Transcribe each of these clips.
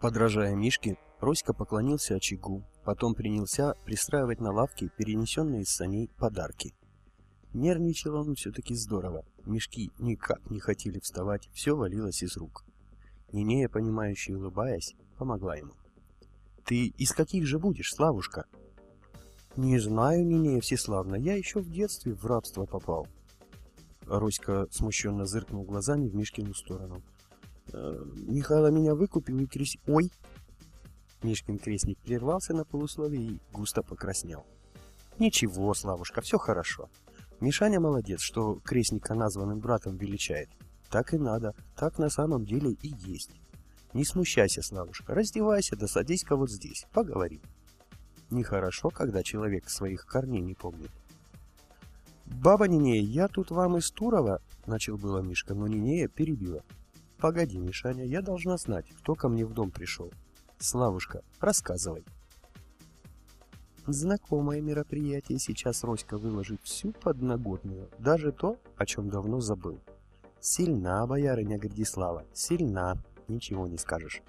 Подражая Мишке, Роська поклонился очагу, потом принялся пристраивать на лавке перенесенные из саней подарки. Нервничал он все-таки здорово, мешки никак не хотели вставать, все валилось из рук. Нинея, понимающе улыбаясь, помогла ему. «Ты из каких же будешь, Славушка?» «Не знаю, Нинея Всеславна, я еще в детстве в рабство попал». Роська смущенно зыркнул глазами в Мишкину сторону. «Э, «Михайло меня выкупил и крес... Ой!» Мишкин крестник прервался на полусловие и густо покраснел. «Ничего, Славушка, все хорошо. Мишаня молодец, что крестника названным братом величает. Так и надо, так на самом деле и есть. Не смущайся, Славушка, раздевайся, да садись-ка вот здесь, поговорим». Нехорошо, когда человек своих корней не помнит. «Баба Нинея, я тут вам из Турова...» — начал было Мишка, но Нинея перебила. «Погоди, Мишаня, я должна знать, кто ко мне в дом пришел. Славушка, рассказывай». Знакомое мероприятие сейчас Роська выложит всю подноготную, даже то, о чем давно забыл. Сильна боярыня Гордислава, сильна, ничего не скажешь.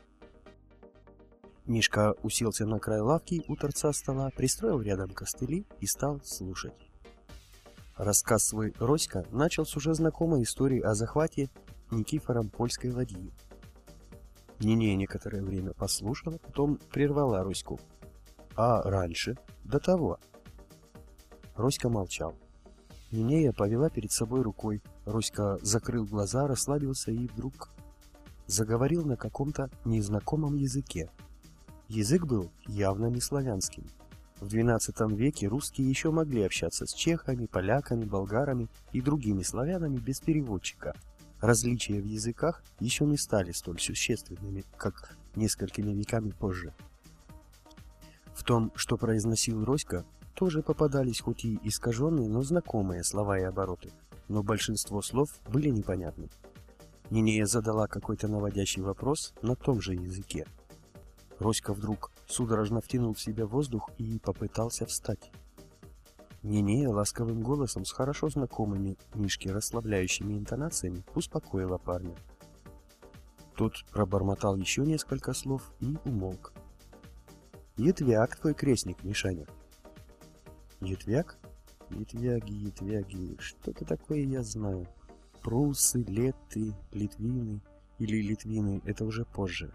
Мишка уселся на край лавки у торца стола, пристроил рядом костыли и стал слушать. Рассказ свой Роська начал с уже знакомой истории о захвате Никифором польской ладьи. Нинея некоторое время послушала, потом прервала Роську. А раньше? До того. Роська молчал. Нинея повела перед собой рукой. Роська закрыл глаза, расслабился и вдруг заговорил на каком-то незнакомом языке. Язык был явно не славянским. В XII веке русские еще могли общаться с чехами, поляками, болгарами и другими славянами без переводчика. Различия в языках еще не стали столь существенными, как несколькими веками позже. В том, что произносил Роська, тоже попадались хоть и искаженные, но знакомые слова и обороты, но большинство слов были непонятны. Нинея задала какой-то наводящий вопрос на том же языке – Роська вдруг судорожно втянул в себя воздух и попытался встать. Нинея ласковым голосом с хорошо знакомыми Мишке расслабляющими интонациями успокоила парня. Тот пробормотал еще несколько слов и умолк. «Етвяк твой крестник, Мишаня!» «Етвяк? Етвяги, етвяги, что-то такое я знаю. Прусы, летты, литвины или литвины — это уже позже.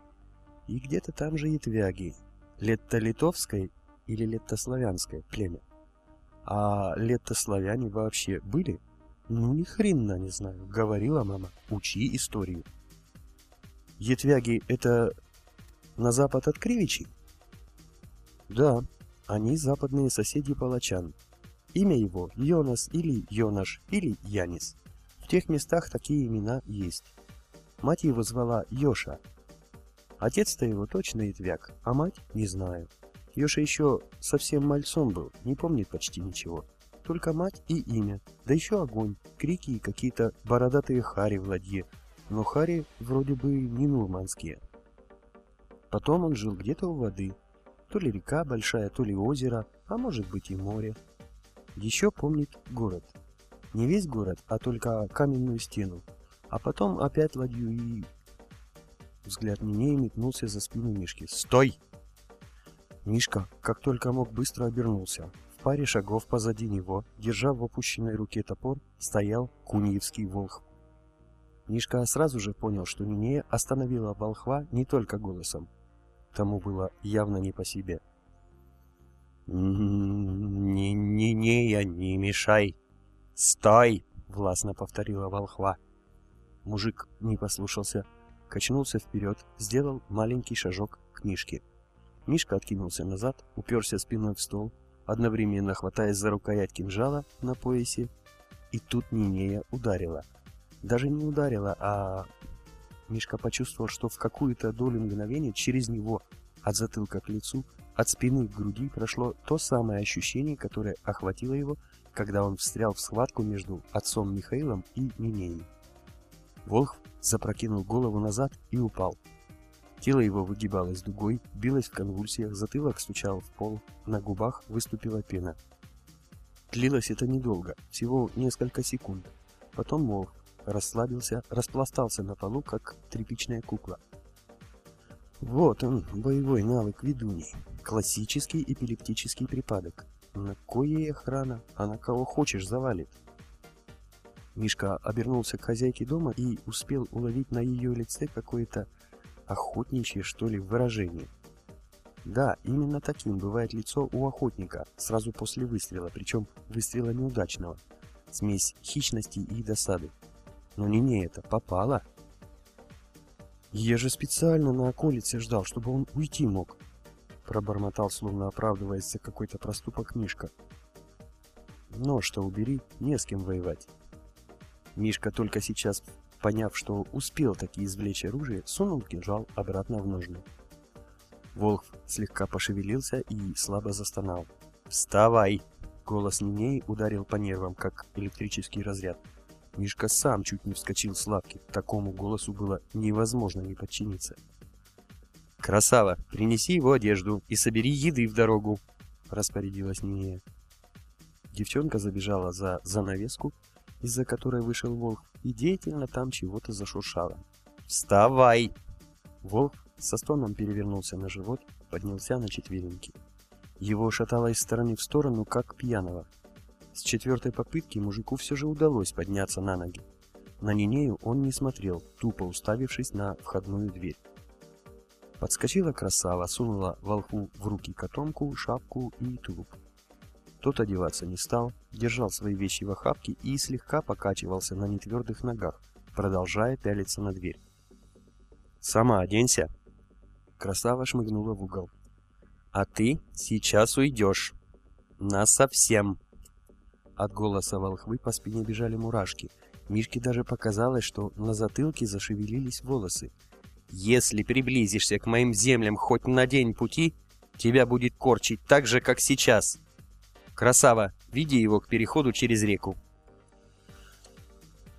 И где-то там же ятвяги. Летто-литовское или летто-славянское племя. А летто-славяне вообще были? Ну, ни хрена не знаю. Говорила мама. Учи историю. Ятвяги — это на запад от Кривичи? Да, они западные соседи палачан. Имя его Йонас или Йонаш или Янис. В тех местах такие имена есть. Мать его звала Йоша, Отец-то его точно итвяк, а мать не знаю. Ёша еще совсем мальцом был, не помнит почти ничего. Только мать и имя, да еще огонь, крики и какие-то бородатые хари в ладье. Но хари вроде бы не нурманские. Потом он жил где-то у воды. То ли река большая, то ли озеро, а может быть и море. Еще помнит город. Не весь город, а только каменную стену. А потом опять ладью и Взгляд Нинеи метнулся за спину Мишки. «Стой!» Мишка, как только мог, быстро обернулся. В паре шагов позади него, держа в опущенной руке топор, стоял куньевский волх. Мишка сразу же понял, что Нинея остановила волхва не только голосом. Тому было явно не по себе. «Не, не, не, не мешай! Стой!» — властно повторила волхва. Мужик не послушался, качнулся вперед, сделал маленький шажок к Мишке. Мишка откинулся назад, уперся спиной в стол, одновременно хватаясь за рукоять кинжала на поясе, и тут Нинея ударила. Даже не ударила, а... Мишка почувствовал, что в какую-то долю мгновения через него, от затылка к лицу, от спины к груди прошло то самое ощущение, которое охватило его, когда он встрял в схватку между отцом Михаилом и Нинеей. Волх запрокинул голову назад и упал. Тело его выгибалось дугой, билось в конвульсиях, затылок стучал в пол, на губах выступила пена. Длилось это недолго, всего несколько секунд. Потом Волх расслабился, распластался на полу, как тряпичная кукла. Вот он, боевой навык ведуней. Классический эпилептический припадок. На кое охрана, а на кого хочешь завалит. Мишка обернулся к хозяйке дома и успел уловить на ее лице какое-то охотничье, что ли, выражение. Да, именно таким бывает лицо у охотника сразу после выстрела, причем выстрела неудачного. Смесь хищности и досады. Но не не это, попало. Я же специально на околице ждал, чтобы он уйти мог. Пробормотал, словно оправдываясь какой-то проступок Мишка. Но что убери, не с кем воевать. Мишка только сейчас, поняв, что успел таки извлечь оружие, сунул кинжал обратно в ножны. Волк слегка пошевелился и слабо застонал. «Вставай!» Голос Ниней ударил по нервам, как электрический разряд. Мишка сам чуть не вскочил с лавки. Такому голосу было невозможно не подчиниться. «Красава, принеси его одежду и собери еды в дорогу!» распорядилась Нинея. Девчонка забежала за занавеску, из-за которой вышел волк, и деятельно там чего-то зашуршало. «Вставай!» Волк со стоном перевернулся на живот, поднялся на четвереньки. Его шатало из стороны в сторону, как пьяного. С четвертой попытки мужику все же удалось подняться на ноги. На Нинею он не смотрел, тупо уставившись на входную дверь. Подскочила красава, сунула волху в руки котомку, шапку и тулуп. Тот одеваться не стал, держал свои вещи в охапке и слегка покачивался на нетвердых ногах, продолжая пялиться на дверь. «Сама оденься!» Красава шмыгнула в угол. «А ты сейчас уйдешь. Насовсем!» От голоса волхвы по спине бежали мурашки. Мишке даже показалось, что на затылке зашевелились волосы. «Если приблизишься к моим землям хоть на день пути, тебя будет корчить так же, как сейчас!» «Красава, веди его к переходу через реку!»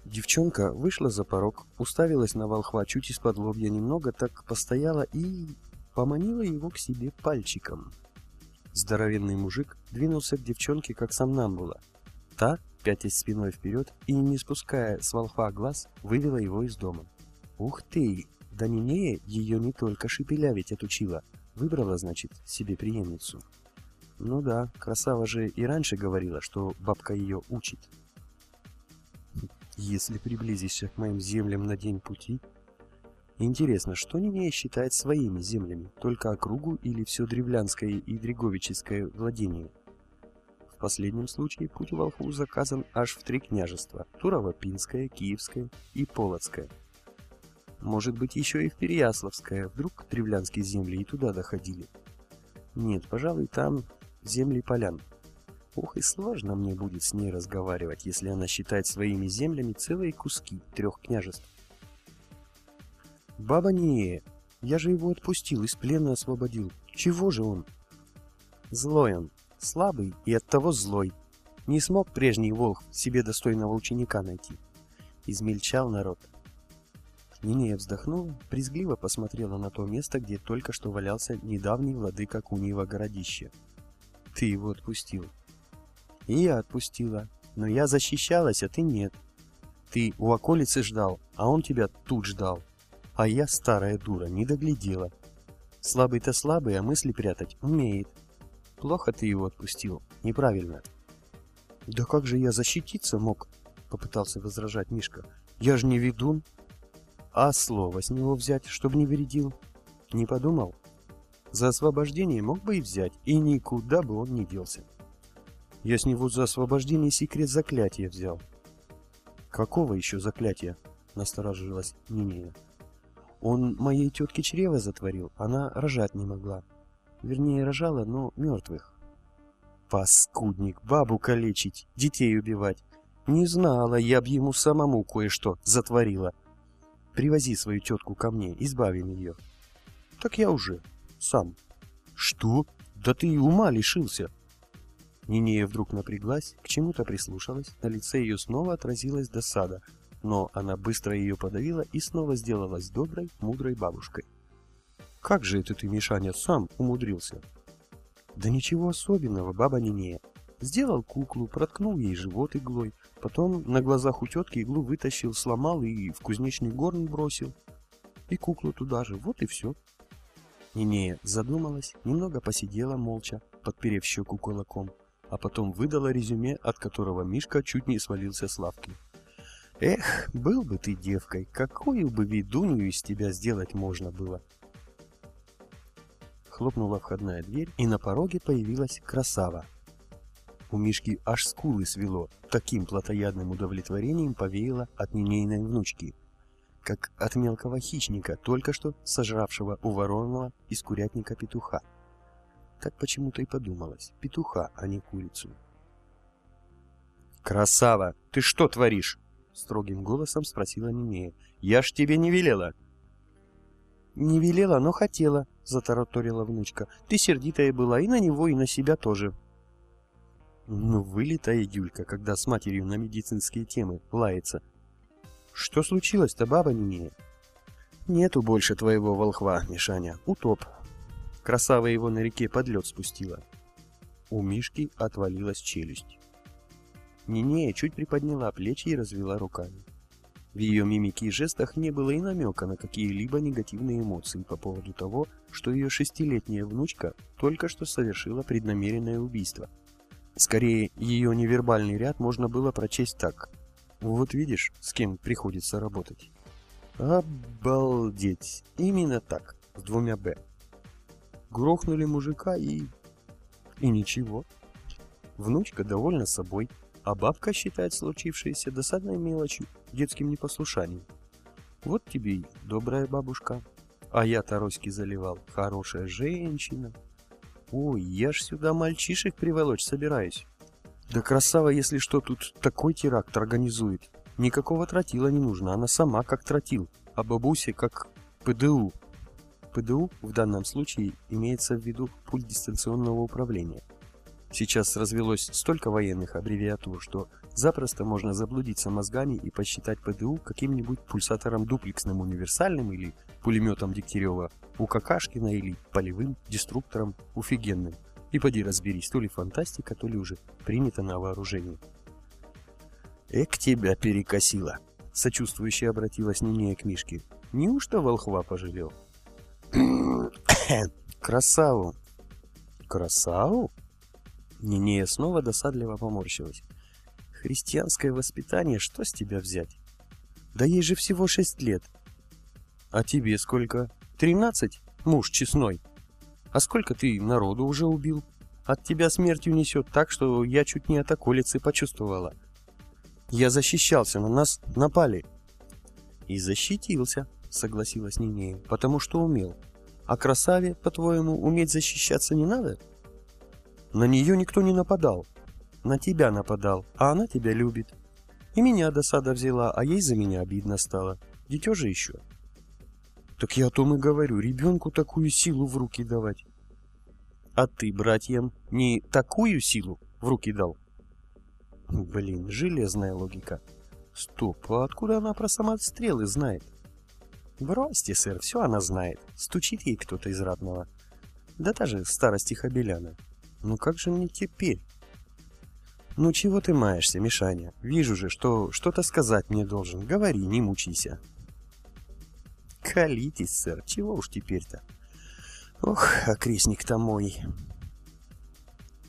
Девчонка вышла за порог, уставилась на волхва чуть из-под лобья немного, так постояла и поманила его к себе пальчиком. Здоровенный мужик двинулся к девчонке, как сам Намбула. Та, пятясь спиной вперед и не спуская с волхва глаз, вывела его из дома. Ух ты! Да Нинея ее не только шепелявить отучила, выбрала, значит, себе преемницу. Ну да, красава же и раньше говорила, что бабка ее учит. Если приблизишься к моим землям на день пути... Интересно, что Нинея считает своими землями? Только округу или все древлянское и дреговическое владение? В последнем случае путь волхву заказан аж в три княжества – Турово-Пинское, Киевское и Полоцкое. Может быть, еще и в Переяславское, вдруг древлянские земли и туда доходили. Нет, пожалуй, там земли полян. Ох, и сложно мне будет с ней разговаривать, если она считает своими землями целые куски трех княжеств. Баба не, я же его отпустил, из плена освободил. Чего же он? Злой он, слабый и оттого злой. Не смог прежний волк себе достойного ученика найти. Измельчал народ. Нинея вздохнула, презгливо посмотрела на то место, где только что валялся недавний владыка Куньего городища. Ты его отпустил. И я отпустила. Но я защищалась, а ты нет. Ты у околицы ждал, а он тебя тут ждал. А я, старая дура, не доглядела. Слабый-то слабый, а мысли прятать умеет. Плохо ты его отпустил. Неправильно. Да как же я защититься мог? Попытался возражать Мишка. Я же не ведун. А слово с него взять, чтобы не вредил? Не подумал? За освобождение мог бы и взять, и никуда бы он не делся. Я с него за освобождение секрет заклятия взял. Какого еще заклятия? Насторожилась Нинея. Он моей тетке чрево затворил, она рожать не могла. Вернее, рожала, но мертвых. Паскудник, бабу калечить, детей убивать. Не знала, я б ему самому кое-что затворила. Привози свою тетку ко мне, избавим ее. Так я уже, сам. Что? Да ты и ума лишился. Нинея вдруг напряглась, к чему-то прислушалась, на лице ее снова отразилась досада, но она быстро ее подавила и снова сделалась доброй, мудрой бабушкой. «Как же это ты, Мишаня, сам умудрился?» «Да ничего особенного, баба Нинея. Сделал куклу, проткнул ей живот иглой, потом на глазах у тетки иглу вытащил, сломал и в кузнечный горн бросил. И куклу туда же, вот и все». Нинея задумалась, немного посидела молча, подперев щеку кулаком, а потом выдала резюме, от которого Мишка чуть не свалился с лавки. Эх, был бы ты девкой, какую бы ведунью из тебя сделать можно было. Хлопнула входная дверь, и на пороге появилась красава. У Мишки аж скулы свело, таким плотоядным удовлетворением повеяло от нинейной внучки, как от мелкого хищника, только что сожравшего у вороного из курятника петуха. Так почему-то и подумалось. Петуха, а не курицу. «Красава! Ты что творишь?» Строгим голосом спросила Нинея. «Я ж тебе не велела!» «Не велела, но хотела», — затараторила внучка. «Ты сердитая была и на него, и на себя тоже». Ну, вылитая Юлька, когда с матерью на медицинские темы лается. «Что случилось-то, баба Нинея?» «Нету больше твоего волхва, Мишаня, утоп. Красава его на реке под лед спустила». У Мишки отвалилась челюсть. Нинея чуть приподняла плечи и развела руками. В ее мимике и жестах не было и намека на какие-либо негативные эмоции по поводу того, что ее шестилетняя внучка только что совершила преднамеренное убийство. Скорее, ее невербальный ряд можно было прочесть так. Вот видишь, с кем приходится работать. Обалдеть! Именно так, с двумя «Б». Грохнули мужика и... И ничего. Внучка довольна собой, а бабка считает случившееся досадной мелочью, детским непослушанием. Вот тебе и добрая бабушка. А я Тароськи заливал. Хорошая женщина. Ой, я ж сюда мальчишек приволочь собираюсь. Да красава, если что, тут такой теракт организует. Никакого тротила не нужно, она сама как тротил, а бабуся как ПДУ. ПДУ в данном случае имеется в виду пульт дистанционного управления. Сейчас развелось столько военных аббревиатур, что запросто можно заблудиться мозгами и посчитать ПДУ каким-нибудь пульсатором дуплексным универсальным или пулеметом Дегтярева у Какашкина или полевым деструктором уфигенным. И поди разберись, то ли фантастика, то ли уже принято на вооружение. «Эк, тебя перекосило!» — сочувствующе обратилась Нинея к Мишке. «Неужто волхва пожалел?» «Красаву!» «Красаву?» Нинея снова досадливо поморщилась. «Христианское воспитание, что с тебя взять? Да ей же всего шесть лет. А тебе сколько? Тринадцать? Муж честной. А сколько ты народу уже убил? От тебя смертью несет так, что я чуть не от околицы почувствовала. Я защищался, на нас напали». «И защитился», — согласилась Нинея, — «потому что умел. А красаве, по-твоему, уметь защищаться не надо?» На нее никто не нападал. На тебя нападал, а она тебя любит. И меня досада взяла, а ей за меня обидно стало. Дитё же еще. Так я о том и говорю, ребенку такую силу в руки давать. А ты братьям не такую силу в руки дал? Блин, железная логика. Стоп, а откуда она про самострелы знает? Бросьте, сэр, все она знает. Стучит ей кто-то из радного. Да та же старости Хабеляна. Ну как же мне теперь? Ну чего ты маешься, Мишаня? Вижу же, что что-то сказать мне должен. Говори, не мучайся. Колитесь, сэр, чего уж теперь-то? Ох, окрестник-то мой.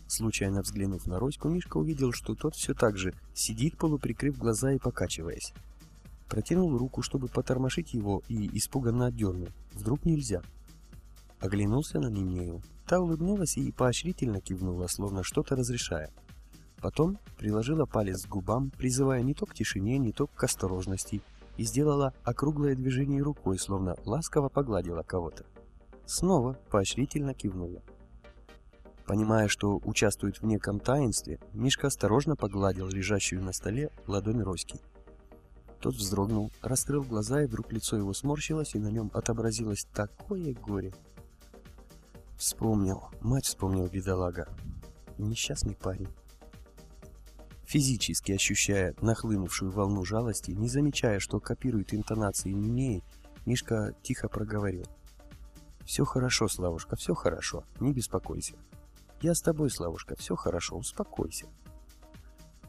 Случайно взглянув на Роську, Мишка увидел, что тот все так же сидит, полуприкрыв глаза и покачиваясь. Протянул руку, чтобы потормошить его, и испуганно отдернул. Вдруг нельзя. Оглянулся на Нинею. Та улыбнулась и поощрительно кивнула, словно что-то разрешая. Потом приложила палец к губам, призывая не то к тишине, не то к осторожности, и сделала округлое движение рукой, словно ласково погладила кого-то. Снова поощрительно кивнула. Понимая, что участвует в неком таинстве, Мишка осторожно погладил лежащую на столе ладонь Роськи. Тот вздрогнул, раскрыл глаза, и вдруг лицо его сморщилось, и на нем отобразилось такое горе, Вспомнил. Мать вспомнил бедолага. Несчастный парень. Физически ощущая нахлынувшую волну жалости, не замечая, что копирует интонации Нинеи, Мишка тихо проговорил. «Все хорошо, Славушка, все хорошо, не беспокойся. Я с тобой, Славушка, все хорошо, успокойся».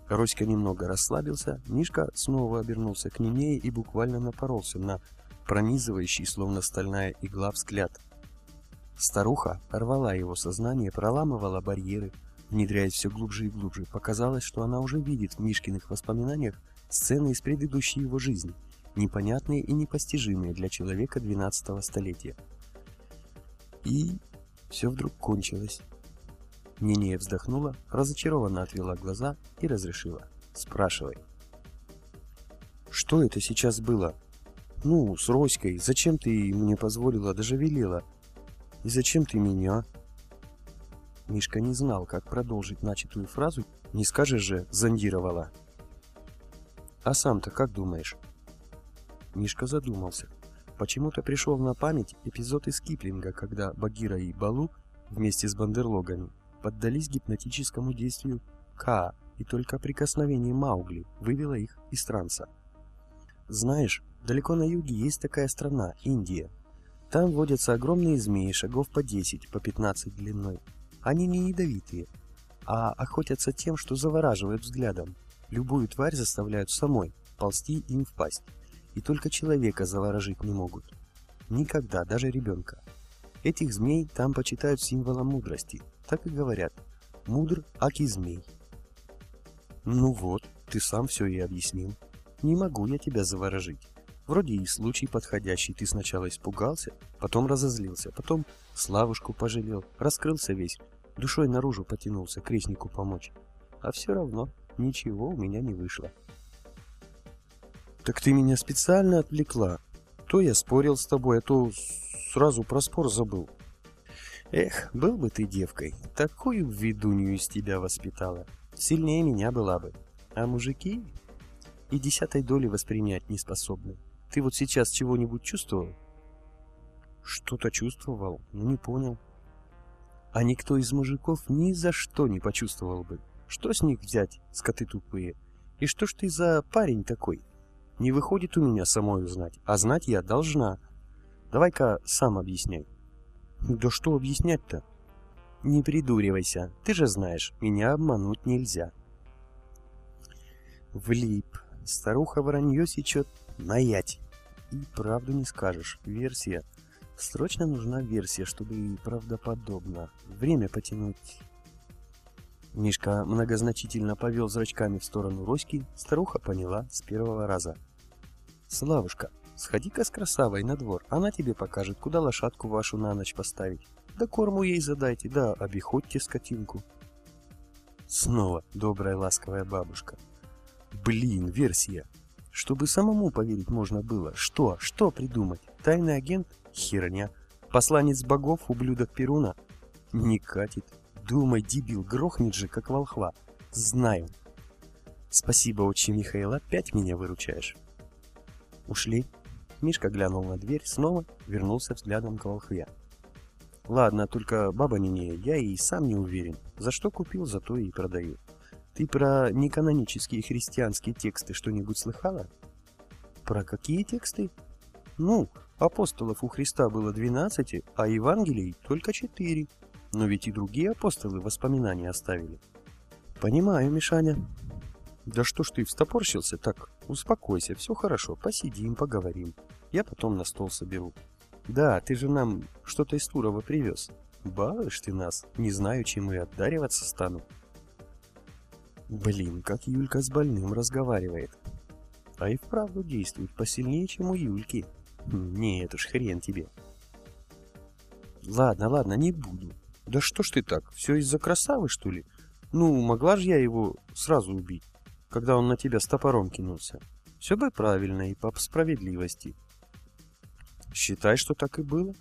Роська немного расслабился, Мишка снова обернулся к Нинее и буквально напоролся на пронизывающий, словно стальная игла, взгляд Старуха рвала его сознание, проламывала барьеры, внедряясь все глубже и глубже. Показалось, что она уже видит в Мишкиных воспоминаниях сцены из предыдущей его жизни, непонятные и непостижимые для человека 12 столетия. И все вдруг кончилось. Нинея вздохнула, разочарованно отвела глаза и разрешила. «Спрашивай». «Что это сейчас было?» «Ну, с Роськой. Зачем ты мне позволила, даже велела? И зачем ты меня?» Мишка не знал, как продолжить начатую фразу. «Не скажешь же, зондировала». «А сам-то как думаешь?» Мишка задумался. Почему-то пришел на память эпизод из Киплинга, когда Багира и Балу вместе с бандерлогами поддались гипнотическому действию Ка, и только прикосновение Маугли вывело их из транса. Знаешь, далеко на юге есть такая страна, Индия. Там водятся огромные змеи, шагов по 10, по 15 длиной. Они не ядовитые, а охотятся тем, что завораживают взглядом. Любую тварь заставляют самой ползти им в пасть. И только человека заворожить не могут. Никогда, даже ребенка. Этих змей там почитают символом мудрости. Так и говорят. Мудр, аки змей. Ну вот, ты сам все и объяснил. Не могу я тебя заворожить. Вроде и случай подходящий. Ты сначала испугался, потом разозлился, потом Славушку пожалел, раскрылся весь, душой наружу потянулся крестнику помочь. А все равно ничего у меня не вышло. Так ты меня специально отвлекла. То я спорил с тобой, а то сразу про спор забыл. Эх, был бы ты девкой, такую ведунью из тебя воспитала. Сильнее меня была бы. А мужики и десятой доли воспринять не способны. Ты вот сейчас чего-нибудь чувствовал? Что-то чувствовал, но не понял. А никто из мужиков ни за что не почувствовал бы. Что с них взять, скоты тупые? И что ж ты за парень такой? Не выходит у меня самой узнать, а знать я должна. Давай-ка сам объясняй. Да что объяснять-то? Не придуривайся, ты же знаешь, меня обмануть нельзя. Влип. Старуха вранье сечет, наять. И правду не скажешь, версия. Срочно нужна версия, чтобы и правдоподобно. Время потянуть. Мишка многозначительно повел зрачками в сторону Роськи, старуха поняла с первого раза. «Славушка, Сходи-ка с красавой на двор, она тебе покажет, куда лошадку вашу на ночь поставить. Да корму ей задайте, да обиходьте скотинку. Снова добрая ласковая бабушка. Блин, версия. Чтобы самому поверить можно было. Что? Что придумать? Тайный агент? Херня. Посланец богов, ублюдок Перуна? Не катит. Думай, дебил, грохнет же, как волхва. Знаю. Спасибо, отче Михаил, опять меня выручаешь. Ушли? Мишка глянул на дверь, снова вернулся взглядом к волхве. Ладно, только баба Нинея, я и сам не уверен. За что купил, за то и продаю. Ты про неканонические христианские тексты что-нибудь слыхала? Про какие тексты? Ну, апостолов у Христа было 12, а Евангелий только 4. Но ведь и другие апостолы воспоминания оставили. Понимаю, Мишаня. Да что ж ты встопорщился так? Успокойся, все хорошо, посидим, поговорим. Я потом на стол соберу. Да, ты же нам что-то из Турова привез. Балуешь ты нас, не знаю, чем и отдариваться стану. Блин, как Юлька с больным разговаривает. А и вправду действует посильнее, чем у Юльки. Хм, не, это ж хрен тебе. Ладно, ладно, не буду. Да что ж ты так, все из-за красавы, что ли? Ну, могла же я его сразу убить когда он на тебя с топором кинулся. Все бы правильно и по справедливости. Считай, что так и было.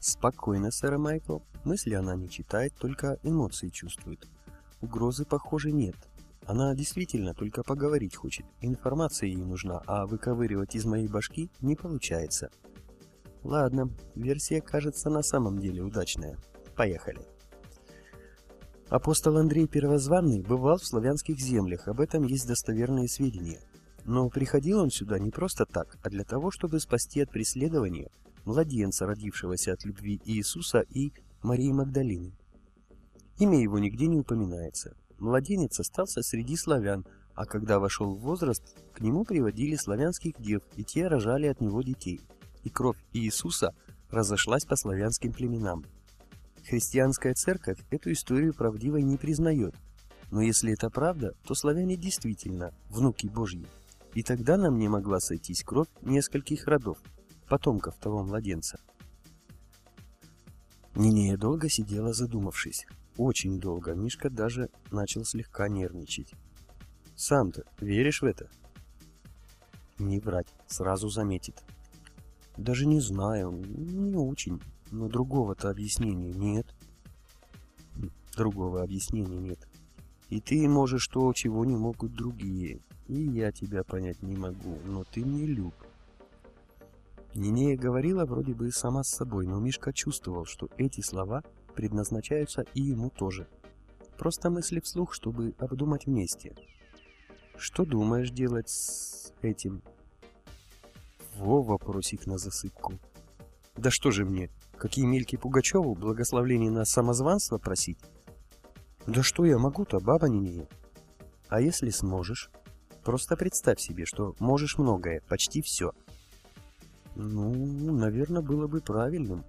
Спокойно, сэр Майкл. Мысли она не читает, только эмоции чувствует. Угрозы, похоже, нет. Она действительно только поговорить хочет. Информация ей нужна, а выковыривать из моей башки не получается. Ладно, версия кажется на самом деле удачная. Поехали. Апостол Андрей Первозванный бывал в славянских землях, об этом есть достоверные сведения. Но приходил он сюда не просто так, а для того, чтобы спасти от преследования младенца, родившегося от любви Иисуса и Марии Магдалины. Имя его нигде не упоминается. Младенец остался среди славян, а когда вошел в возраст, к нему приводили славянских дев, и те рожали от него детей. И кровь Иисуса разошлась по славянским племенам. Христианская церковь эту историю правдивой не признает. Но если это правда, то славяне действительно внуки Божьи. И тогда нам не могла сойтись кровь нескольких родов, потомков того младенца. Нинея долго сидела задумавшись. Очень долго. Мишка даже начал слегка нервничать. «Сам-то веришь в это?» «Не врать, сразу заметит». «Даже не знаю, не очень, но другого-то объяснения нет». «Другого объяснения нет. И ты можешь то, чего не могут другие. И я тебя понять не могу, но ты мне люб. Нинея говорила вроде бы сама с собой, но Мишка чувствовал, что эти слова предназначаются и ему тоже. Просто мысли вслух, чтобы обдумать вместе. Что думаешь делать с этим? Во вопросик на засыпку. Да что же мне, какие мельки Пугачеву благословление на самозванство просить? Да что я могу-то, баба Нинея? А если сможешь? Просто представь себе, что можешь многое, почти все – ну, наверное, было бы правильным.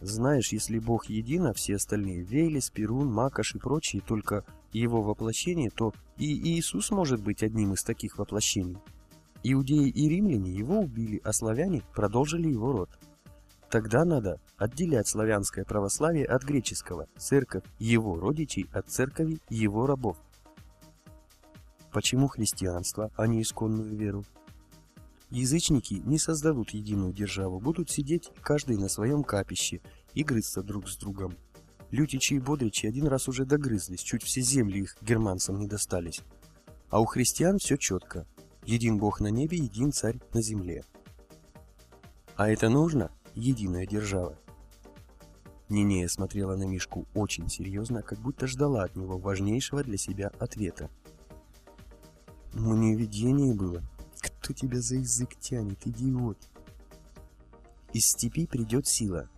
Знаешь, если Бог един, а все остальные, Велес, Перун, Макаш и прочие, только его воплощение, то и Иисус может быть одним из таких воплощений. Иудеи и римляне его убили, а славяне продолжили его род. Тогда надо отделять славянское православие от греческого, церковь его родичей от церкви его рабов. Почему христианство, а не исконную веру? Язычники не создадут единую державу, будут сидеть каждый на своем капище и грызться друг с другом. Лютичи и Бодричи один раз уже догрызлись, чуть все земли их германцам не достались. А у христиан все четко. Един Бог на небе, един царь на земле. А это нужно? Единая держава. Нинея смотрела на Мишку очень серьезно, как будто ждала от него важнейшего для себя ответа. «Мне видение было», кто тебя за язык тянет, идиот? Из степи придет сила.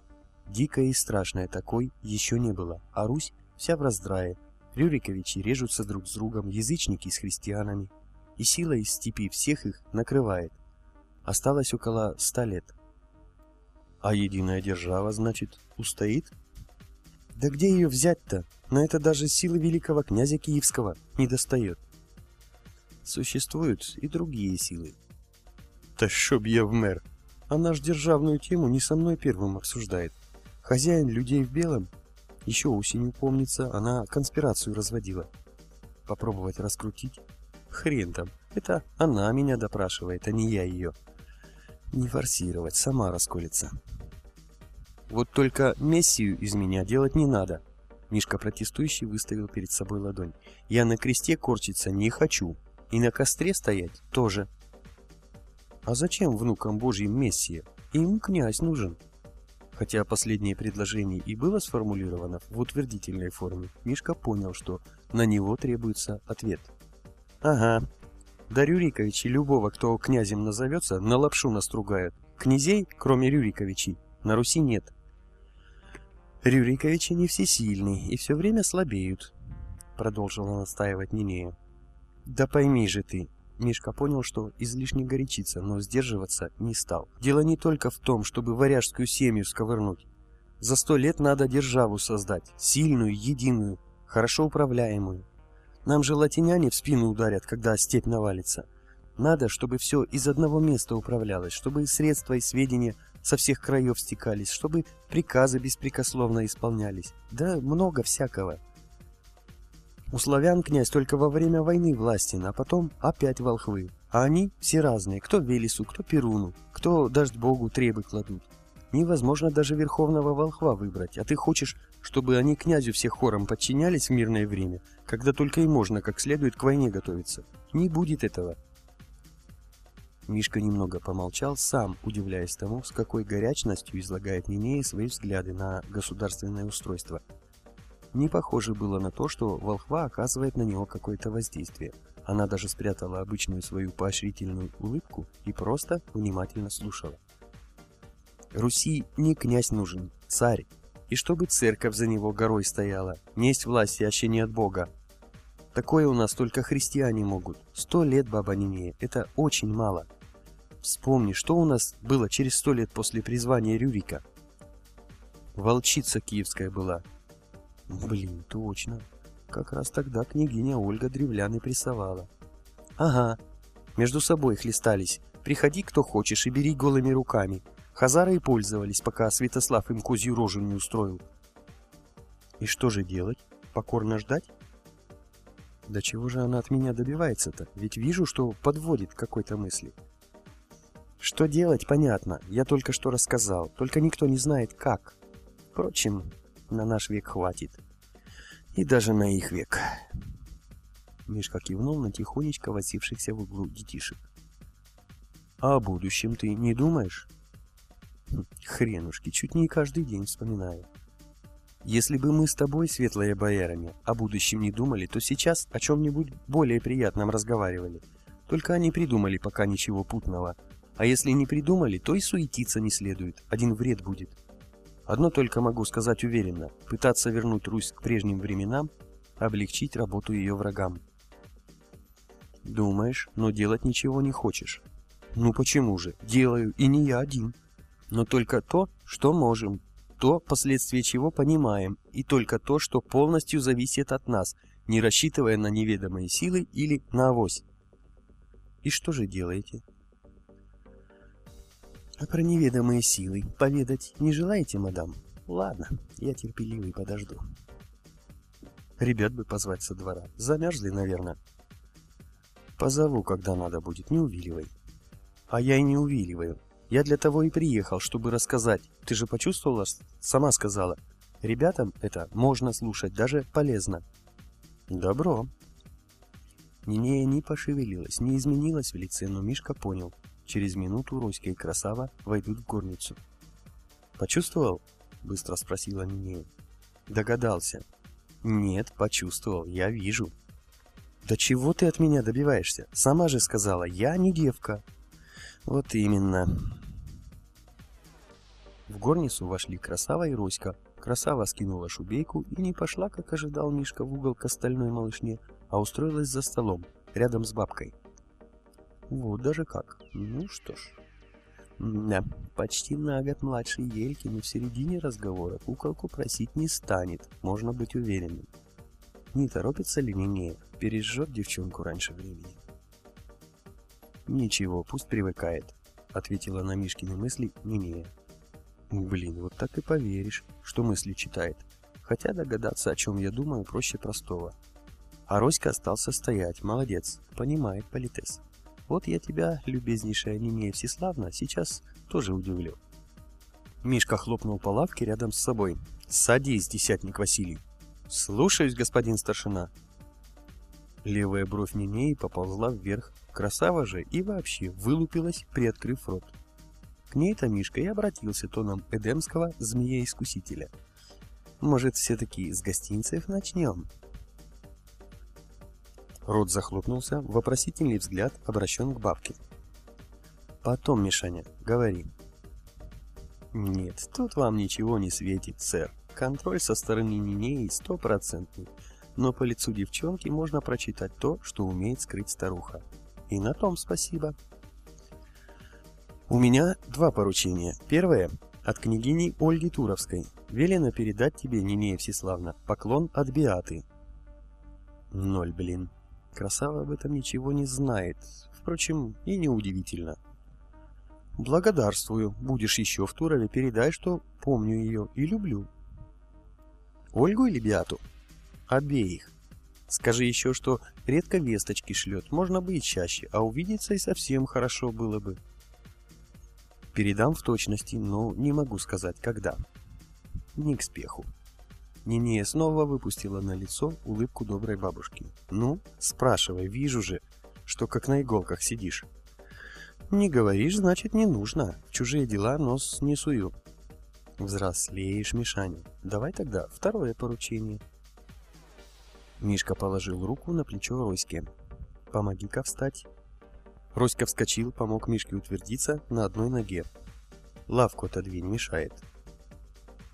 Дикая и страшная такой еще не было, а Русь вся в раздрае. Рюриковичи режутся друг с другом, язычники с христианами. И сила из степи всех их накрывает. Осталось около ста лет. А единая держава, значит, устоит? Да где ее взять-то? На это даже силы великого князя Киевского не достает. Существуют и другие силы. Та чтоб я вмер. Она ж державную тему не со мной первым обсуждает. Хозяин людей в белом. Еще осенью, помнится, она конспирацию разводила. Попробовать раскрутить? Хрен там. Это она меня допрашивает, а не я ее. Не форсировать, сама расколется. Вот только мессию из меня делать не надо. Мишка протестующий выставил перед собой ладонь. Я на кресте корчиться не хочу. И на костре стоять тоже. А зачем внукам Божьим Мессия? Им князь нужен. Хотя последнее предложение и было сформулировано в утвердительной форме, Мишка понял, что на него требуется ответ. Ага. Да Рюриковичи любого, кто князем назовется, на лапшу настругают. Князей, кроме Рюриковичей, на Руси нет. Рюриковичи не всесильны и все время слабеют, продолжила настаивать Нинея. Да пойми же ты. Мишка понял, что излишне горячится, но сдерживаться не стал. Дело не только в том, чтобы варяжскую семью сковырнуть. За сто лет надо державу создать, сильную, единую, хорошо управляемую. Нам же латиняне в спину ударят, когда степь навалится. Надо, чтобы все из одного места управлялось, чтобы средства и сведения со всех краев стекались, чтобы приказы беспрекословно исполнялись. Да много всякого. У славян князь только во время войны властен, а потом опять волхвы. А они все разные, кто Велесу, кто Перуну, кто дождь богу требы кладут. Невозможно даже верховного волхва выбрать, а ты хочешь, чтобы они князю всех хором подчинялись в мирное время, когда только и можно как следует к войне готовиться. Не будет этого. Мишка немного помолчал, сам удивляясь тому, с какой горячностью излагает Нинея свои взгляды на государственное устройство – не похоже было на то, что волхва оказывает на него какое-то воздействие. Она даже спрятала обычную свою поощрительную улыбку и просто внимательно слушала. Руси не князь нужен, царь. И чтобы церковь за него горой стояла, несть власть яще не от Бога. Такое у нас только христиане могут. Сто лет, баба Нинея, это очень мало. Вспомни, что у нас было через сто лет после призвания Рюрика. Волчица киевская была. Блин, точно. Как раз тогда княгиня Ольга древляны прессовала. Ага, между собой хлестались. Приходи, кто хочешь, и бери голыми руками. Хазары и пользовались, пока Святослав им козью рожу не устроил. И что же делать? Покорно ждать? Да чего же она от меня добивается-то? Ведь вижу, что подводит какой-то мысли. Что делать, понятно. Я только что рассказал. Только никто не знает, как. Впрочем, на наш век хватит. И даже на их век. Мишка кивнул на тихонечко возившихся в углу детишек. А о будущем ты не думаешь? Хм, хренушки, чуть не каждый день вспоминаю. Если бы мы с тобой, светлые боярами, о будущем не думали, то сейчас о чем-нибудь более приятном разговаривали. Только они придумали пока ничего путного. А если не придумали, то и суетиться не следует. Один вред будет. Одно только могу сказать уверенно. Пытаться вернуть Русь к прежним временам, облегчить работу ее врагам. Думаешь, но делать ничего не хочешь. Ну почему же? Делаю, и не я один. Но только то, что можем. То, последствия чего понимаем. И только то, что полностью зависит от нас, не рассчитывая на неведомые силы или на авось. И что же делаете? Про неведомые силы поведать не желаете, мадам? Ладно, я терпеливый подожду. Ребят бы позвать со двора. Замерзли, наверное. Позову, когда надо будет, не увиливай. А я и не увиливаю. Я для того и приехал, чтобы рассказать. Ты же почувствовала, сама сказала. Ребятам это можно слушать, даже полезно. Добро. Нинея не пошевелилась, не изменилась в лице, но Мишка понял. Через минуту Роська и Красава войдут в горницу. «Почувствовал?» — быстро спросила Нинея. «Догадался». «Нет, почувствовал, я вижу». «Да чего ты от меня добиваешься? Сама же сказала, я не девка». «Вот именно». В горницу вошли Красава и Роська. Красава скинула шубейку и не пошла, как ожидал Мишка, в угол к остальной малышне, а устроилась за столом, рядом с бабкой. Вот даже как. Ну что ж. Да, почти на год младше Ельки, но в середине разговора куколку просить не станет, можно быть уверенным. Не торопится ли Нинея, пережжет девчонку раньше времени. Ничего, пусть привыкает, ответила на Мишкины мысли Нинея. Блин, вот так и поверишь, что мысли читает. Хотя догадаться, о чем я думаю, проще простого. А Роська остался стоять, молодец, понимает политес. Вот я тебя, любезнейшая Нинея Всеславна, сейчас тоже удивлю. Мишка хлопнул по лавке рядом с собой. «Садись, десятник Василий!» «Слушаюсь, господин старшина!» Левая бровь Нинеи поползла вверх, красава же и вообще вылупилась, приоткрыв рот. К ней-то Мишка и обратился тоном эдемского змея-искусителя. «Может, все-таки с гостинцев начнем?» Рот захлопнулся, вопросительный взгляд обращен к бабке. «Потом, Мишаня, говори». «Нет, тут вам ничего не светит, сэр. Контроль со стороны Нинеи стопроцентный. Но по лицу девчонки можно прочитать то, что умеет скрыть старуха. И на том спасибо». «У меня два поручения. Первое — от княгини Ольги Туровской. Велено передать тебе, Нинея Всеславна, поклон от Биаты». «Ноль, блин», Красава об этом ничего не знает. Впрочем, и неудивительно. Благодарствую. Будешь еще в Турове, передай, что помню ее и люблю. Ольгу или Биату? Обеих. Скажи еще, что редко весточки шлет, можно бы и чаще, а увидеться и совсем хорошо было бы. Передам в точности, но не могу сказать, когда. Не к спеху. Нинея снова выпустила на лицо улыбку доброй бабушки. «Ну, спрашивай, вижу же, что как на иголках сидишь». «Не говоришь, значит, не нужно. Чужие дела нос не сую». «Взрослеешь, Мишаня. Давай тогда второе поручение». Мишка положил руку на плечо Роське. «Помоги-ка встать». Роська вскочил, помог Мишке утвердиться на одной ноге. «Лавку отодвинь, мешает».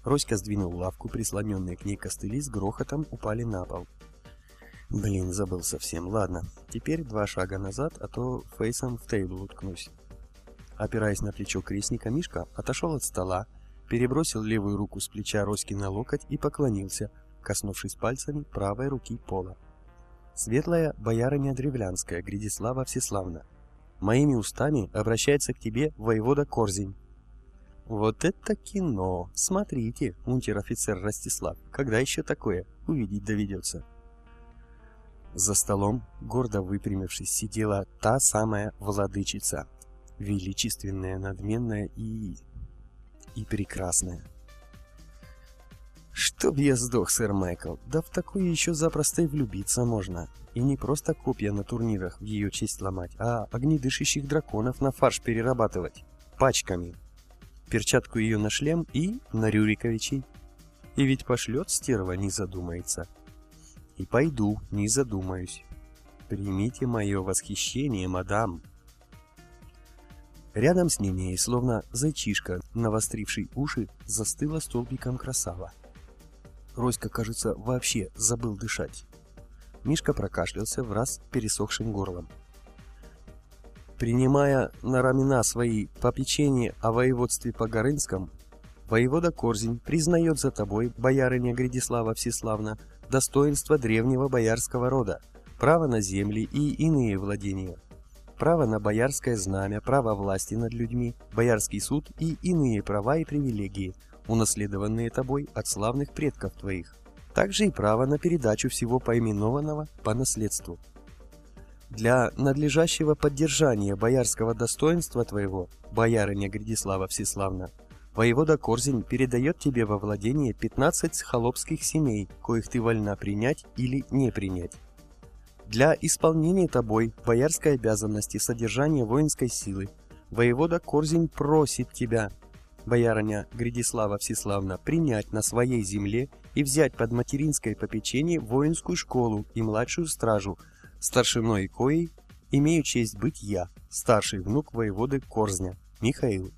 Роська сдвинул лавку, прислоненные к ней костыли с грохотом упали на пол. Блин, забыл совсем. Ладно, теперь два шага назад, а то фейсом в тейбл уткнусь. Опираясь на плечо крестника, Мишка отошел от стола, перебросил левую руку с плеча Роськи на локоть и поклонился, коснувшись пальцами правой руки пола. Светлая боярыня Древлянская, Гридислава Всеславна, моими устами обращается к тебе воевода Корзень. Вот это кино! Смотрите, унтер-офицер Ростислав, когда еще такое увидеть доведется? За столом, гордо выпрямившись, сидела та самая владычица, величественная, надменная и... и прекрасная. Чтоб я сдох, сэр Майкл, да в такую еще запросто и влюбиться можно. И не просто копья на турнирах в ее честь ломать, а огнедышащих драконов на фарш перерабатывать. Пачками. Перчатку ее на шлем и на Рюриковичей. И ведь пошлет стерва, не задумается. И пойду, не задумаюсь. Примите мое восхищение, мадам. Рядом с ней, словно зайчишка, навостривший уши, застыла столбиком красава. Роська, кажется, вообще забыл дышать. Мишка прокашлялся в раз пересохшим горлом. Принимая на рамена свои попечения о воеводстве по Горынском, воевода Корзень признает за тобой, боярыня Гридислава Всеславна, достоинство древнего боярского рода, право на земли и иные владения, право на боярское знамя, право власти над людьми, боярский суд и иные права и привилегии, унаследованные тобой от славных предков твоих, также и право на передачу всего поименованного по наследству. Для надлежащего поддержания боярского достоинства твоего, боярыня Гридислава Всеславна, воевода Корзин передает тебе во владение 15 холопских семей, коих ты вольна принять или не принять. Для исполнения тобой боярской обязанности содержания воинской силы, воевода Корзин просит тебя боярыня Гридислава Всеславна, принять на своей земле и взять под материнское попечение воинскую школу и младшую стражу, старшиной коей имею честь быть я, старший внук воеводы Корзня, Михаил.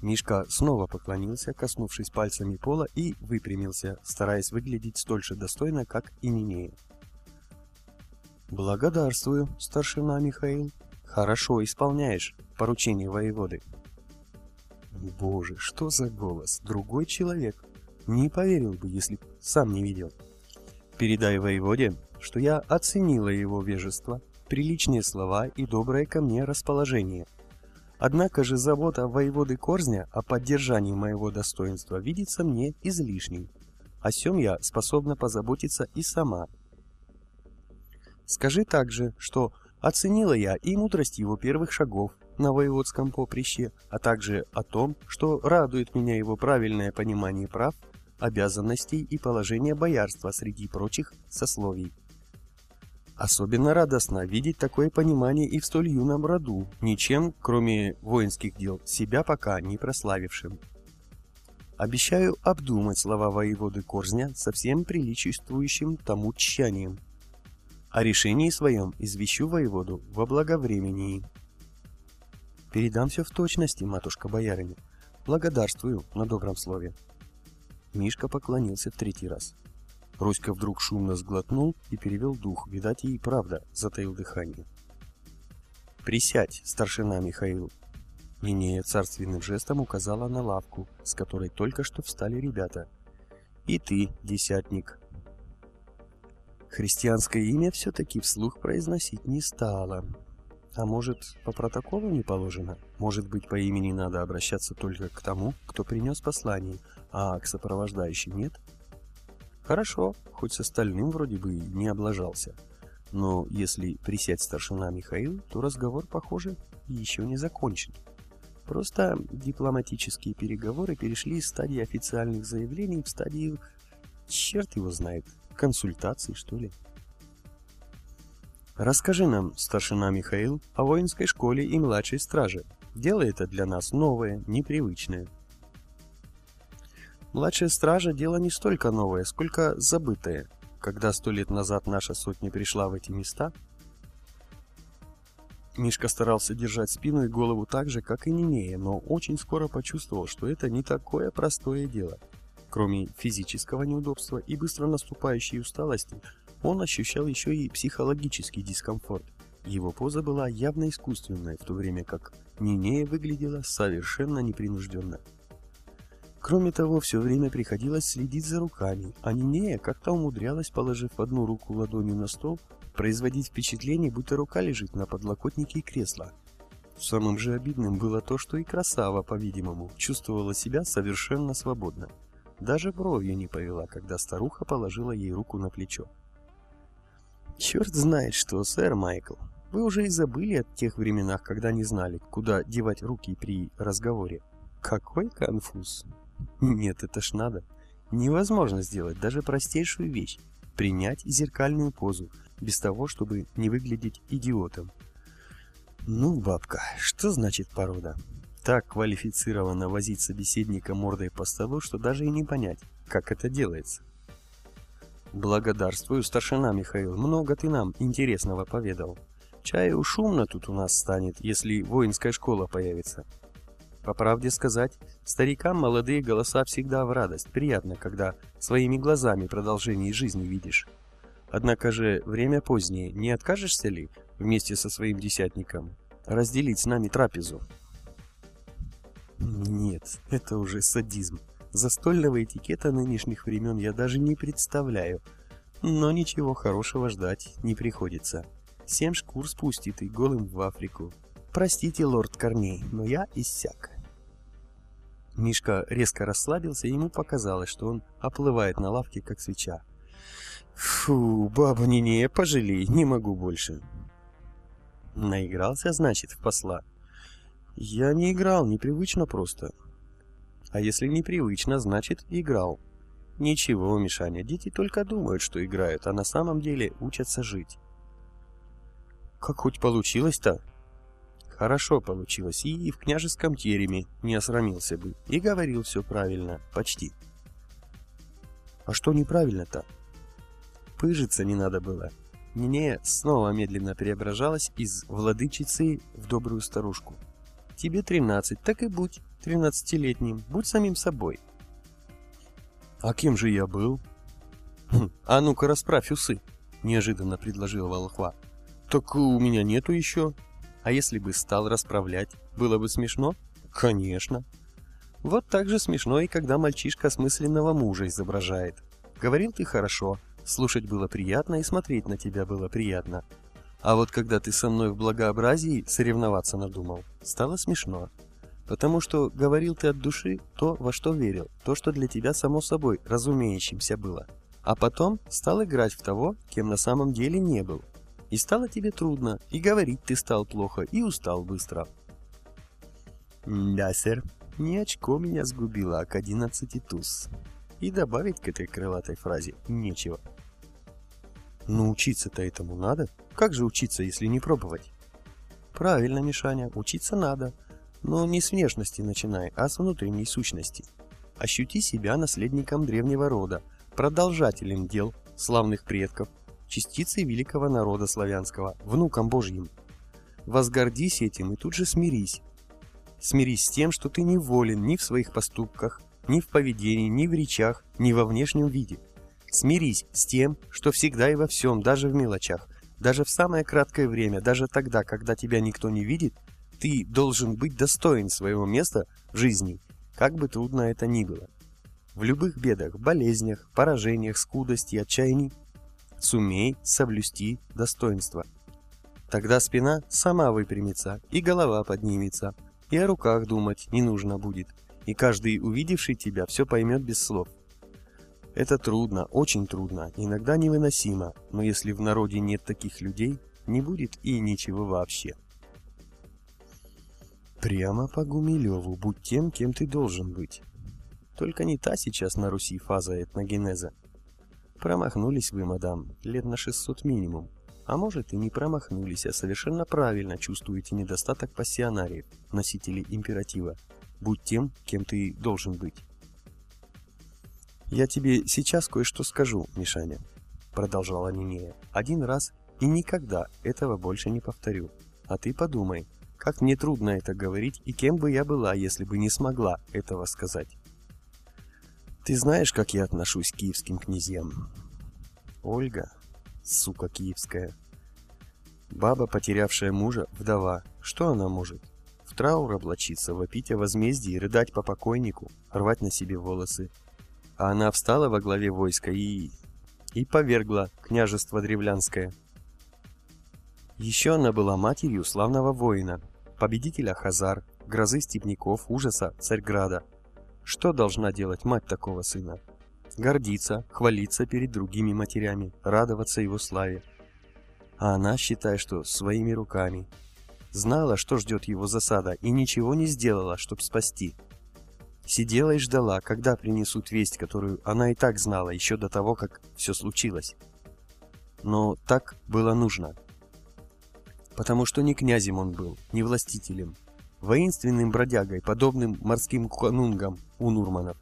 Мишка снова поклонился, коснувшись пальцами пола, и выпрямился, стараясь выглядеть столь же достойно, как и Нинея. «Благодарствую, старшина Михаил. Хорошо исполняешь поручение воеводы». Боже, что за голос? Другой человек. Не поверил бы, если сам не видел. Передай воеводе, что я оценила его вежество, приличные слова и доброе ко мне расположение. Однако же забота воеводы Корзня о поддержании моего достоинства видится мне излишней. О сем я способна позаботиться и сама. Скажи также, что оценила я и мудрость его первых шагов, на воеводском поприще, а также о том, что радует меня его правильное понимание прав, обязанностей и положения боярства среди прочих сословий. Особенно радостно видеть такое понимание и в столь юном роду, ничем, кроме воинских дел, себя пока не прославившим. Обещаю обдумать слова воеводы Корзня со всем приличествующим тому тщанием. О решении своем извещу воеводу во благовремении. Передам все в точности, матушка-боярыня. Благодарствую на добром слове. Мишка поклонился в третий раз. Руська вдруг шумно сглотнул и перевел дух. Видать, ей правда затаил дыхание. «Присядь, старшина Михаил!» Нинея царственным жестом указала на лавку, с которой только что встали ребята. «И ты, десятник!» Христианское имя все-таки вслух произносить не стала. А может, по протоколу не положено? Может быть, по имени надо обращаться только к тому, кто принес послание, а к сопровождающим нет? Хорошо, хоть с остальным вроде бы не облажался. Но если присядь старшина Михаил, то разговор, похоже, еще не закончен. Просто дипломатические переговоры перешли из стадии официальных заявлений в стадию, черт его знает, консультаций, что ли. Расскажи нам, старшина Михаил, о воинской школе и младшей страже. Дело это для нас новое, непривычное. Младшая стража – дело не столько новое, сколько забытое. Когда сто лет назад наша сотня пришла в эти места, Мишка старался держать спину и голову так же, как и Нинея, но очень скоро почувствовал, что это не такое простое дело. Кроме физического неудобства и быстро наступающей усталости – он ощущал еще и психологический дискомфорт. Его поза была явно искусственной, в то время как Нинея выглядела совершенно непринужденно. Кроме того, все время приходилось следить за руками, а Нинея как-то умудрялась, положив одну руку ладонью на стол, производить впечатление, будто рука лежит на подлокотнике кресла. Самым же обидным было то, что и красава, по-видимому, чувствовала себя совершенно свободно. Даже бровью не повела, когда старуха положила ей руку на плечо. «Черт знает что, сэр Майкл, вы уже и забыли о тех временах, когда не знали, куда девать руки при разговоре. Какой конфуз!» Нет, это ж надо. Невозможно сделать даже простейшую вещь – принять зеркальную позу, без того, чтобы не выглядеть идиотом. Ну, бабка, что значит порода? Так квалифицированно возить собеседника мордой по столу, что даже и не понять, как это делается. Благодарствую, старшина Михаил, много ты нам интересного поведал. Чаю шумно тут у нас станет, если воинская школа появится. По правде сказать, старикам молодые голоса всегда в радость. Приятно, когда своими глазами продолжение жизни видишь. Однако же время позднее, не откажешься ли вместе со своим десятником разделить с нами трапезу? Нет, это уже садизм. Застольного этикета нынешних времен я даже не представляю. Но ничего хорошего ждать не приходится. Семь шкур спустит и голым в Африку. Простите, лорд Корней, но я иссяк. Мишка резко расслабился, и ему показалось, что он оплывает на лавке, как свеча. Фу, баба Нинея, пожалей, не могу больше. Наигрался, значит, в посла? Я не играл, непривычно просто. А если непривычно, значит, играл. Ничего, Мишаня, дети только думают, что играют, а на самом деле учатся жить. Как хоть получилось-то? Хорошо получилось, и в княжеском тереме не осрамился бы, и говорил все правильно, почти. А что неправильно-то? Пыжиться не надо было. Нинея снова медленно преображалась из владычицы в добрую старушку. Тебе тринадцать, так и будь тринадцатилетним, будь самим собой. А кем же я был? Хм, а ну-ка расправь усы, неожиданно предложил Волхва. Так у меня нету еще, а если бы стал расправлять, было бы смешно? Конечно. Вот так же смешно и когда мальчишка осмысленного мужа изображает. Говорил ты хорошо, слушать было приятно и смотреть на тебя было приятно. А вот когда ты со мной в благообразии соревноваться надумал, стало смешно. Потому что говорил ты от души то, во что верил, то, что для тебя само собой разумеющимся было. А потом стал играть в того, кем на самом деле не был. И стало тебе трудно, и говорить ты стал плохо, и устал быстро. Да, сэр, не очко меня сгубило, а к одиннадцати туз. И добавить к этой крылатой фразе нечего. Но учиться-то этому надо. Как же учиться, если не пробовать? Правильно, Мишаня, учиться надо. Но не с внешности начинай, а с внутренней сущности. Ощути себя наследником древнего рода, продолжателем дел славных предков, частицей великого народа славянского, внуком Божьим. Возгордись этим и тут же смирись. Смирись с тем, что ты не волен ни в своих поступках, ни в поведении, ни в речах, ни во внешнем виде. Смирись с тем, что всегда и во всем, даже в мелочах, даже в самое краткое время, даже тогда, когда тебя никто не видит, ты должен быть достоин своего места в жизни, как бы трудно это ни было. В любых бедах, болезнях, поражениях, скудости, отчаянии сумей соблюсти достоинство. Тогда спина сама выпрямится, и голова поднимется, и о руках думать не нужно будет, и каждый, увидевший тебя, все поймет без слов. Это трудно, очень трудно, иногда невыносимо, но если в народе нет таких людей, не будет и ничего вообще. Прямо по Гумилеву, будь тем, кем ты должен быть. Только не та сейчас на Руси фаза этногенеза. Промахнулись вы, мадам, лет на 600 минимум. А может и не промахнулись, а совершенно правильно чувствуете недостаток пассионариев, носителей императива. Будь тем, кем ты должен быть. «Я тебе сейчас кое-что скажу, Мишаня», — продолжала Нинея. «Один раз и никогда этого больше не повторю. А ты подумай, как мне трудно это говорить и кем бы я была, если бы не смогла этого сказать. Ты знаешь, как я отношусь к киевским князьям? Ольга, сука киевская. Баба, потерявшая мужа, вдова. Что она может? В траур облачиться, вопить о возмездии, рыдать по покойнику, рвать на себе волосы. А она встала во главе войска и... и повергла княжество древлянское. Еще она была матерью славного воина, победителя Хазар, грозы степняков, ужаса Царьграда. Что должна делать мать такого сына? Гордиться, хвалиться перед другими матерями, радоваться его славе. А она, считая, что своими руками. Знала, что ждет его засада, и ничего не сделала, чтобы спасти. Сидела и ждала, когда принесут весть, которую она и так знала еще до того, как все случилось. Но так было нужно. Потому что не князем он был, не властителем, воинственным бродягой, подобным морским канунгам у Нурманов,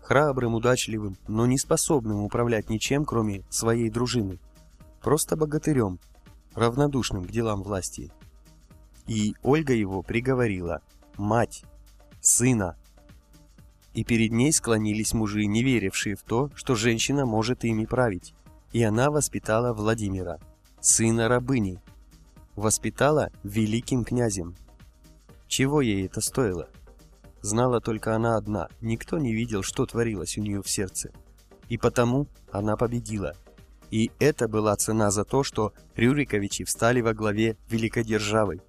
храбрым, удачливым, но не способным управлять ничем, кроме своей дружины, просто богатырем, равнодушным к делам власти. И Ольга его приговорила «Мать! Сына!» И перед ней склонились мужи, не верившие в то, что женщина может ими править. И она воспитала Владимира, сына рабыни. Воспитала великим князем. Чего ей это стоило? Знала только она одна, никто не видел, что творилось у нее в сердце. И потому она победила. И это была цена за то, что Рюриковичи встали во главе великой державы.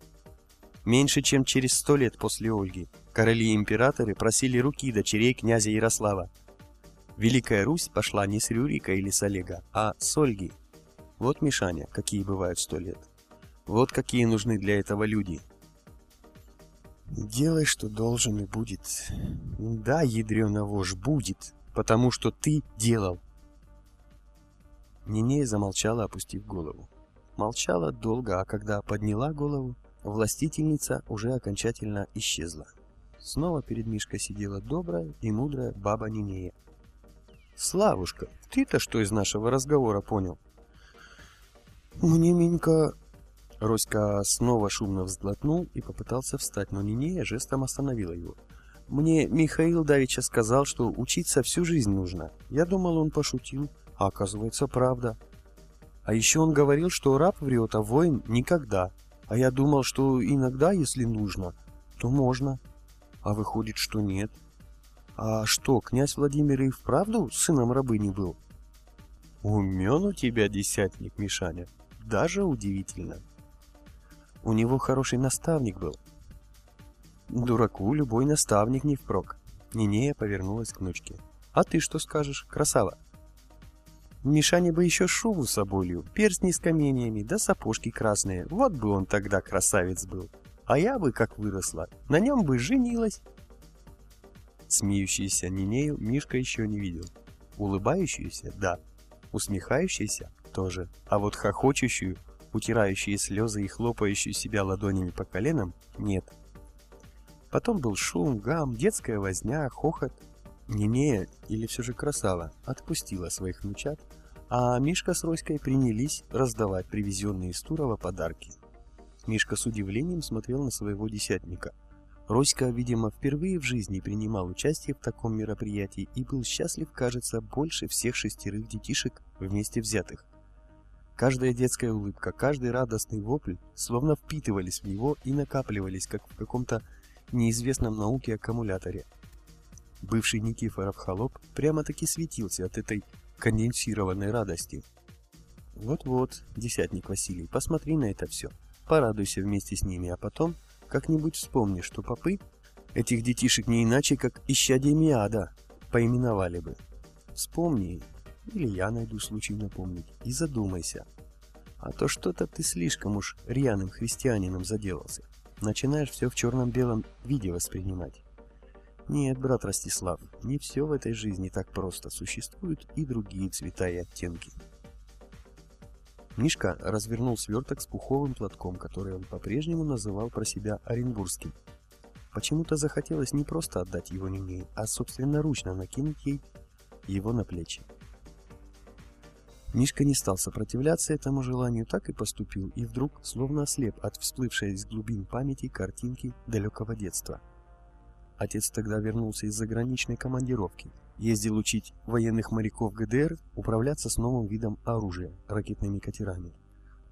Меньше чем через сто лет после Ольги короли и императоры просили руки дочерей князя Ярослава. Великая Русь пошла не с Рюрика или с Олега, а с Ольги. Вот, Мишаня, какие бывают сто лет. Вот какие нужны для этого люди – Делай, что должен и будет. Да, ядрёна вож, будет, потому что ты делал. Нинея замолчала, опустив голову. Молчала долго, а когда подняла голову, властительница уже окончательно исчезла. Снова перед Мишкой сидела добрая и мудрая баба Нинея. «Славушка, ты-то что из нашего разговора понял?» «Мне, Минька, Роська снова шумно взглотнул и попытался встать, но Нинея жестом остановила его. «Мне Михаил Давича сказал, что учиться всю жизнь нужно. Я думал, он пошутил, а оказывается, правда. А еще он говорил, что раб врет, а воин никогда. А я думал, что иногда, если нужно, то можно. А выходит, что нет. А что, князь Владимир и вправду сыном рабыни был?» «Умен у тебя, десятник Мишаня. Даже удивительно». У него хороший наставник был. Дураку любой наставник не впрок. Нинея повернулась к внучке. А ты что скажешь, красава? Мишане бы еще шубу с оболью, перстни с каменьями, да сапожки красные. Вот бы он тогда красавец был. А я бы, как выросла, на нем бы женилась. Смеющийся Нинею Мишка еще не видел. Улыбающуюся — да. Усмехающуюся — тоже. А вот хохочущую утирающие слезы и хлопающие себя ладонями по коленам, нет. Потом был шум, гам, детская возня, хохот. Нинея, или все же красава, отпустила своих внучат, а Мишка с Роськой принялись раздавать привезенные из Турова подарки. Мишка с удивлением смотрел на своего десятника. Роська, видимо, впервые в жизни принимал участие в таком мероприятии и был счастлив, кажется, больше всех шестерых детишек вместе взятых. Каждая детская улыбка, каждый радостный вопль словно впитывались в него и накапливались, как в каком-то неизвестном науке аккумуляторе. Бывший Никифоров холоп прямо-таки светился от этой конденсированной радости. Вот-вот, десятник Василий, посмотри на это все, порадуйся вместе с ними, а потом как-нибудь вспомни, что попы этих детишек не иначе, как исчадиями ада поименовали бы. Вспомни или я найду случай напомнить. И задумайся. А то что-то ты слишком уж рьяным христианином заделался. Начинаешь все в черном-белом виде воспринимать. Нет, брат Ростислав, не все в этой жизни так просто. Существуют и другие цвета и оттенки. Мишка развернул сверток с пуховым платком, который он по-прежнему называл про себя оренбургским. Почему-то захотелось не просто отдать его Ниней, а собственноручно накинуть ей его на плечи. Мишка не стал сопротивляться этому желанию, так и поступил, и вдруг, словно ослеп от всплывшей из глубин памяти картинки далекого детства. Отец тогда вернулся из заграничной командировки, ездил учить военных моряков ГДР управляться с новым видом оружия – ракетными катерами.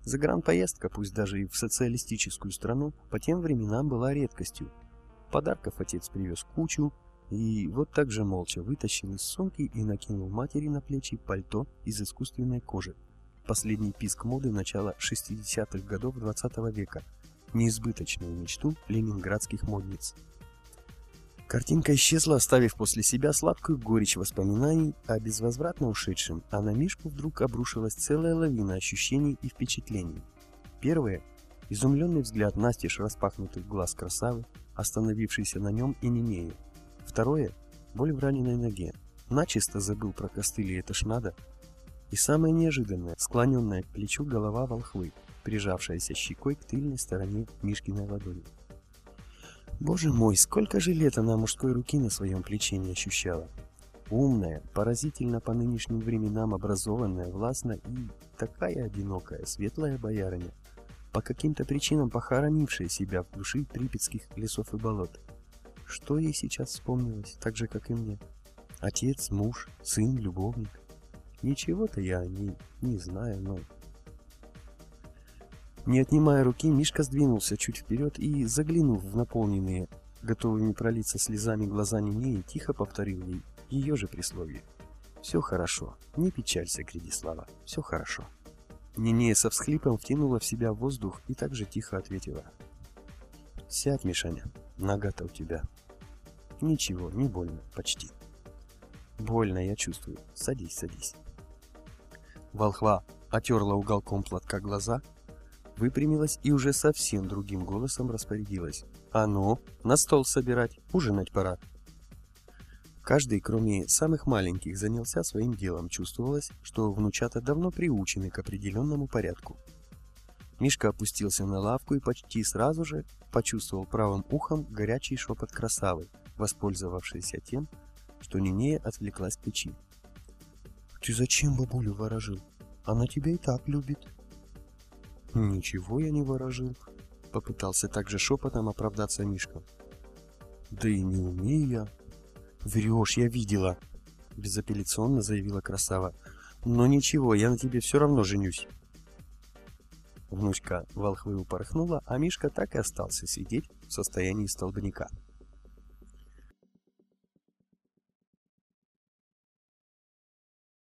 Загранпоездка, пусть даже и в социалистическую страну, по тем временам была редкостью, Подарков отец привез кучу, и вот так же молча вытащил из сумки и накинул матери на плечи пальто из искусственной кожи. Последний писк моды начала 60-х годов 20 -го века, неизбыточную мечту ленинградских модниц. Картинка исчезла, оставив после себя сладкую горечь воспоминаний о безвозвратно ушедшем, а на Мишку вдруг обрушилась целая лавина ощущений и впечатлений. Первое – изумленный взгляд настежь распахнутых глаз красавы, остановившийся на нем и немея. Второе – боль в раненой ноге. Начисто забыл про костыли, это ж надо. И самое неожиданное – склоненная к плечу голова волхвы, прижавшаяся щекой к тыльной стороне Мишкиной ладони. Боже мой, сколько же лет она мужской руки на своем плече не ощущала. Умная, поразительно по нынешним временам образованная, властная и такая одинокая, светлая боярыня, по каким-то причинам похоронившая себя в глуши припятских лесов и болот. Что ей сейчас вспомнилось, так же, как и мне? Отец, муж, сын, любовник. Ничего-то я о ней не знаю, но... Не отнимая руки, Мишка сдвинулся чуть вперед и, заглянув в наполненные, готовыми пролиться слезами глаза Нинеи, тихо повторил ей ее же присловие. «Все хорошо, не печалься, Гридислава, все хорошо». Нинея со всхлипом втянула в себя воздух и также тихо ответила. «Сядь, Мишаня, нога-то у тебя». «Ничего, не больно, почти». «Больно, я чувствую. Садись, садись». Волхва отерла уголком платка глаза выпрямилась и уже совсем другим голосом распорядилась. «А ну, на стол собирать, ужинать пора». Каждый, кроме самых маленьких, занялся своим делом. Чувствовалось, что внучата давно приучены к определенному порядку. Мишка опустился на лавку и почти сразу же почувствовал правым ухом горячий шепот красавы, воспользовавшийся тем, что Нинея отвлеклась печи. «Ты зачем бабулю ворожил? Она тебя и так любит». «Ничего я не ворожил», — попытался также шепотом оправдаться Мишка. «Да и не умею я». «Врешь, я видела», — безапелляционно заявила красава. «Но ничего, я на тебе все равно женюсь». Внучка волхвы упорхнула, а Мишка так и остался сидеть в состоянии столбняка.